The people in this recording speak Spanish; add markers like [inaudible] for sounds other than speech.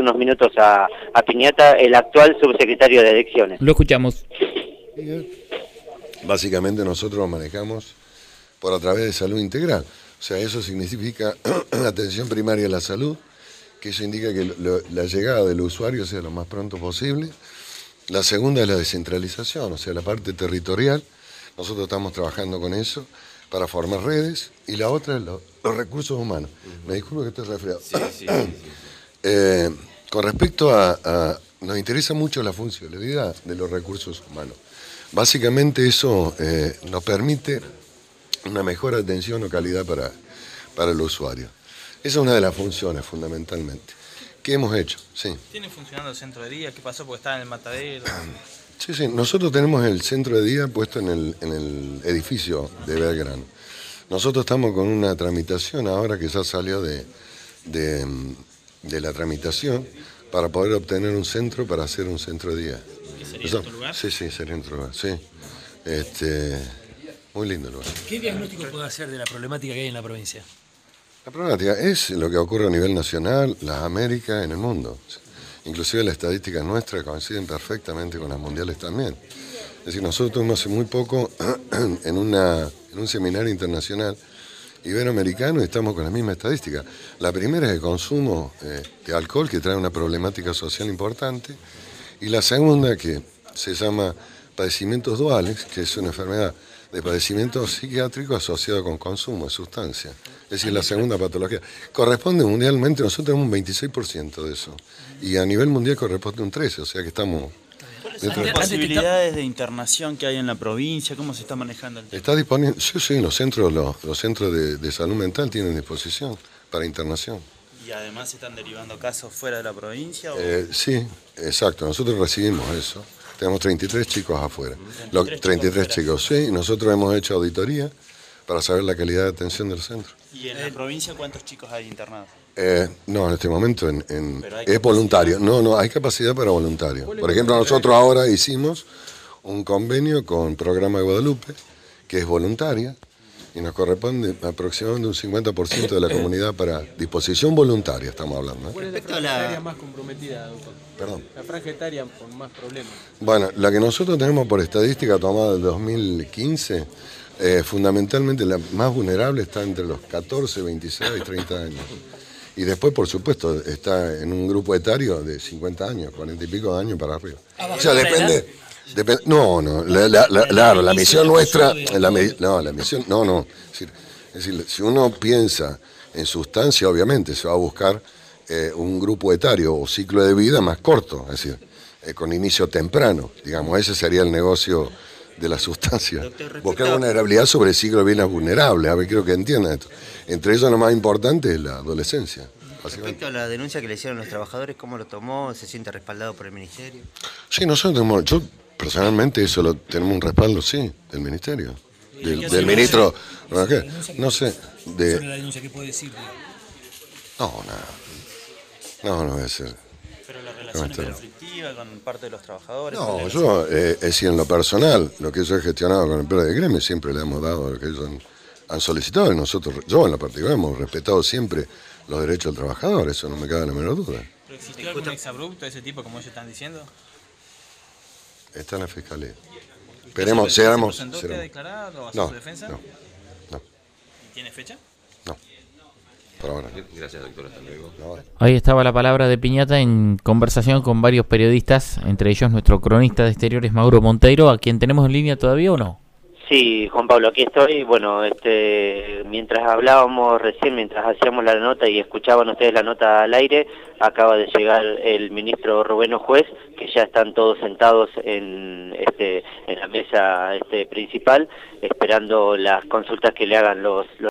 hace unos minutos a, a Piñata, el actual subsecretario de Elecciones. Lo escuchamos. Básicamente nosotros lo manejamos por a través de salud integral. O sea, eso significa [clears throat] atención primaria a la salud, que eso indica que lo- la llegada del usuario sea lo más pronto posible. La segunda es la descentralización, o sea, la parte territorial. Nosotros estamos trabajando con eso para formar redes. Y la otra es lo- los recursos humanos. Me disculpo que estoy resfriado. Eh, con respecto a, a- Nos interesa mucho la funcionalidad de los recursos humanos. Básicamente eso eh, nos permite una mejor atención o calidad para, para el usuario. Esa es una de las funciones fundamentalmente. ¿Qué hemos hecho? Sí. ¿Tiene funcionando el centro de día? ¿Qué pasó? Porque estaba en el matadero. Sí, sí, nosotros tenemos el centro de día puesto en el, en el edificio de Belgrano. Nosotros estamos con una tramitación ahora que ya salió de, de, de la tramitación para poder obtener un centro para hacer un centro de día. ¿Qué sería Eso- otro lugar? Sí, sí, sería otro lugar, sí. Este, muy lindo el lugar. ¿Qué diagnóstico puede hacer de la problemática que hay en la provincia? La problemática es lo que ocurre a nivel nacional, las Américas, en el mundo. Inclusive las estadísticas nuestras coinciden perfectamente con las mundiales también. Es decir, nosotros tuvimos hace muy poco [clears throat] en, una, en un seminario internacional iberoamericano y estamos con la misma estadística. La primera es el consumo eh, de alcohol, que trae una problemática social importante, y la segunda, que se llama padecimientos duales, que es una enfermedad de padecimiento psiquiátrico asociado con consumo de sustancias. Es decir, la segunda patología. Corresponde mundialmente, nosotros tenemos un 26% de eso. Y a nivel mundial corresponde un 13%, o sea que estamos... ¿Cuáles dentro son de- las posibilidades de internación que hay en la provincia? ¿Cómo se está manejando el tema? Está disponible, sí, sí, los centros, los, los centros de, de salud mental tienen disposición para internación. ¿Y además se están derivando casos fuera de la provincia? o- Eh, sí, exacto, nosotros recibimos eso. Tenemos 33 chicos afuera. Lo- 33 33 chicos chicos, sí, nosotros hemos hecho auditoría para saber la calidad de atención del centro. ¿Y en la provincia cuántos chicos hay internados? Eh, no, en este momento en- es voluntario. No, no, hay capacidad para voluntario. Por ejemplo, nosotros ahora hicimos un convenio con Programa de Guadalupe, que es voluntaria, y nos corresponde aproximadamente un 50% de la comunidad para disposición voluntaria, estamos hablando. ¿eh? ¿Cuál es la Respecto a franja etaria más comprometida, doctor? Perdón. La franja etaria con más problemas. Bueno, la que nosotros tenemos por estadística tomada del 2015, eh, fundamentalmente la más vulnerable está entre los 14, 26 y 30 años. Y después, por supuesto, está en un grupo etario de 50 años, 40 y pico de años para arriba. O sea, depende... depende- no, no, la, la- la- claro, la misión nuestra, no, la misión, no, no. Es decir, es decir, si uno piensa en sustancia, obviamente se va a buscar eh, un grupo etario o ciclo de vida más corto, es decir, eh, con inicio temprano, digamos, ese sería el negocio de la sustancia. Doctor, Buscar a- vulnerabilidad sobre el ciclo de bienes vulnerables, a ver, quiero que entiendan esto. Entre ellos lo más importante es la adolescencia. Respecto a la denuncia que le hicieron los trabajadores, ¿cómo lo tomó? ¿Se siente respaldado por el ministerio? Sí, nosotros tenemos, yo personalmente eso lo tenemos un respaldo, sí, del ministerio, del, del ministro, Raquel. no sé, de, la denuncia, ¿qué puede decir? no, nada, no, no voy a ser. ¿Pero la relación es conflictiva con parte de los trabajadores? No, ¿Cuál es la yo, eh, es decir, en lo personal, lo que yo he gestionado con el PRO de gremio, siempre le hemos dado lo que ellos han, han solicitado y nosotros, yo en lo particular, hemos respetado siempre los derechos del trabajador, eso no me cabe la menor duda. ¿Pero existió algún exabrupto de ese tipo, como ellos están diciendo? Está en la fiscalía. Esperemos, seamos... ¿Se presentó usted a declarar o a No, su defensa? no, no, ¿Y tiene fecha? No, por ahora. Gracias, doctor. Hasta luego. Ahí estaba la palabra de Piñata en conversación con varios periodistas, entre ellos nuestro cronista de exteriores Mauro Monteiro, a quien tenemos en línea todavía o no. Sí, Juan Pablo, aquí estoy. Bueno, este, mientras hablábamos recién, mientras hacíamos la nota y escuchaban ustedes la nota al aire, acaba de llegar el ministro Rubén Juez, que ya están todos sentados en, este, en la mesa este, principal, esperando las consultas que le hagan los, los